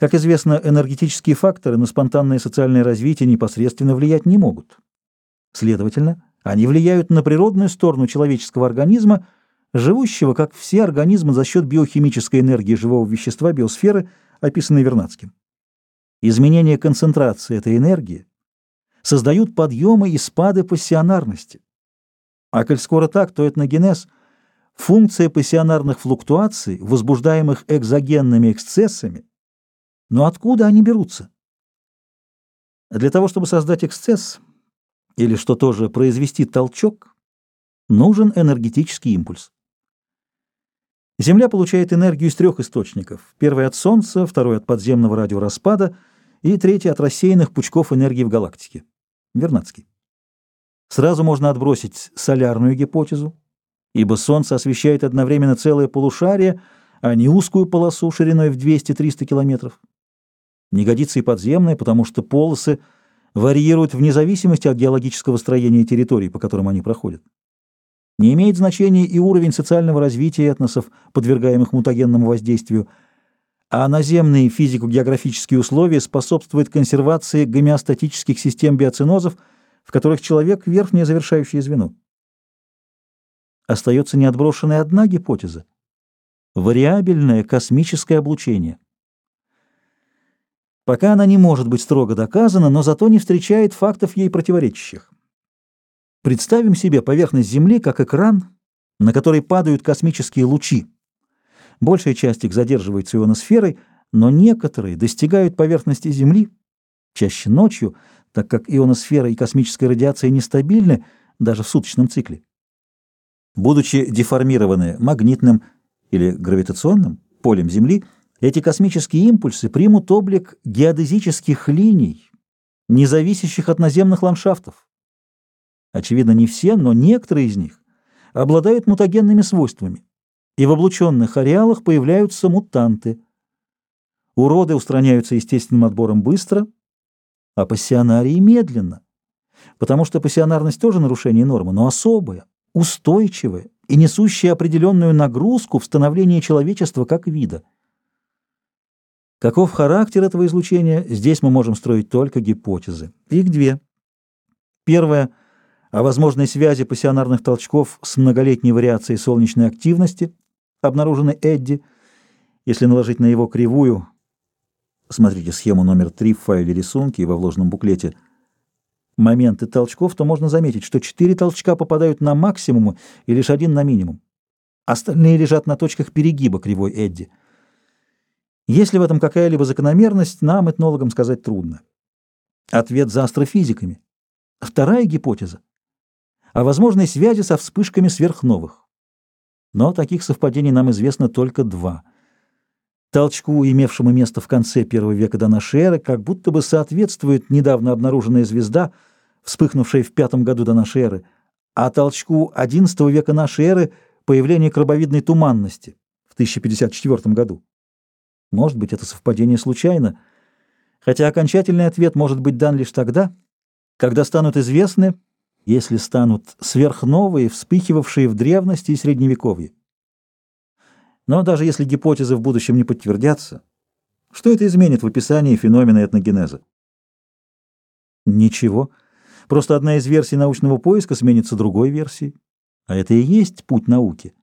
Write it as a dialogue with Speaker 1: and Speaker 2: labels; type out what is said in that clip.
Speaker 1: Как известно, энергетические факторы на спонтанное социальное развитие непосредственно влиять не могут. Следовательно, они влияют на природную сторону человеческого организма, живущего, как все организмы, за счет биохимической энергии живого вещества биосферы, описанной Вернадским. Изменение концентрации этой энергии создают подъемы и спады пассионарности. А коль скоро так, то этногенез – функция пассионарных флуктуаций, возбуждаемых экзогенными эксцессами. Но откуда они берутся? Для того, чтобы создать эксцесс, или, что тоже, произвести толчок, нужен энергетический импульс. Земля получает энергию из трех источников. Первый от Солнца, второй от подземного радиораспада и третий от рассеянных пучков энергии в галактике. Вернадский. Сразу можно отбросить солярную гипотезу, ибо Солнце освещает одновременно целое полушарие, а не узкую полосу шириной в 200-300 километров. Не годится и подземное, потому что полосы варьируют вне зависимости от геологического строения территорий, по которым они проходят. Не имеет значения и уровень социального развития этносов, подвергаемых мутагенному воздействию, а наземные физико-географические условия способствуют консервации гомеостатических систем биоценозов, в которых человек — верхнее завершающее звено. Остается неотброшенная одна гипотеза — вариабельное космическое облучение. Пока она не может быть строго доказана, но зато не встречает фактов ей противоречащих. Представим себе поверхность Земли как экран, на который падают космические лучи. Большая часть их задерживается ионосферой, но некоторые достигают поверхности Земли, чаще ночью, так как ионосфера и космическая радиация нестабильны даже в суточном цикле. Будучи деформированы магнитным или гравитационным полем Земли, эти космические импульсы примут облик геодезических линий, не зависящих от наземных ландшафтов. Очевидно, не все, но некоторые из них обладают мутагенными свойствами и в облученных ареалах появляются мутанты. Уроды устраняются естественным отбором быстро, а пассионарии медленно, потому что пассионарность тоже нарушение нормы, но особое, устойчивое и несущее определенную нагрузку в становлении человечества как вида. Каков характер этого излучения, здесь мы можем строить только гипотезы. Их две. Первая – о возможной связи пассионарных толчков с многолетней вариацией солнечной активности, обнаруженный Эдди. Если наложить на его кривую, смотрите схему номер 3 в файле рисунки и во вложенном буклете, моменты толчков, то можно заметить, что четыре толчка попадают на максимум и лишь один на минимум. Остальные лежат на точках перегиба кривой Эдди. Есть ли в этом какая-либо закономерность, нам, этнологам, сказать трудно. Ответ за астрофизиками. Вторая гипотеза о возможной связи со вспышками сверхновых. Но таких совпадений нам известно только два. Толчку, имевшему место в конце первого века до эры, как будто бы соответствует недавно обнаруженная звезда, вспыхнувшая в пятом году до эры, а толчку XI века эры появление крабовидной туманности в 1054 году. Может быть, это совпадение случайно, хотя окончательный ответ может быть дан лишь тогда, когда станут известны если станут сверхновые, вспыхивавшие в древности и средневековье. Но даже если гипотезы в будущем не подтвердятся, что это изменит в описании феномена этногенеза? Ничего. Просто одна из версий научного поиска сменится другой версией. А это и есть путь науки.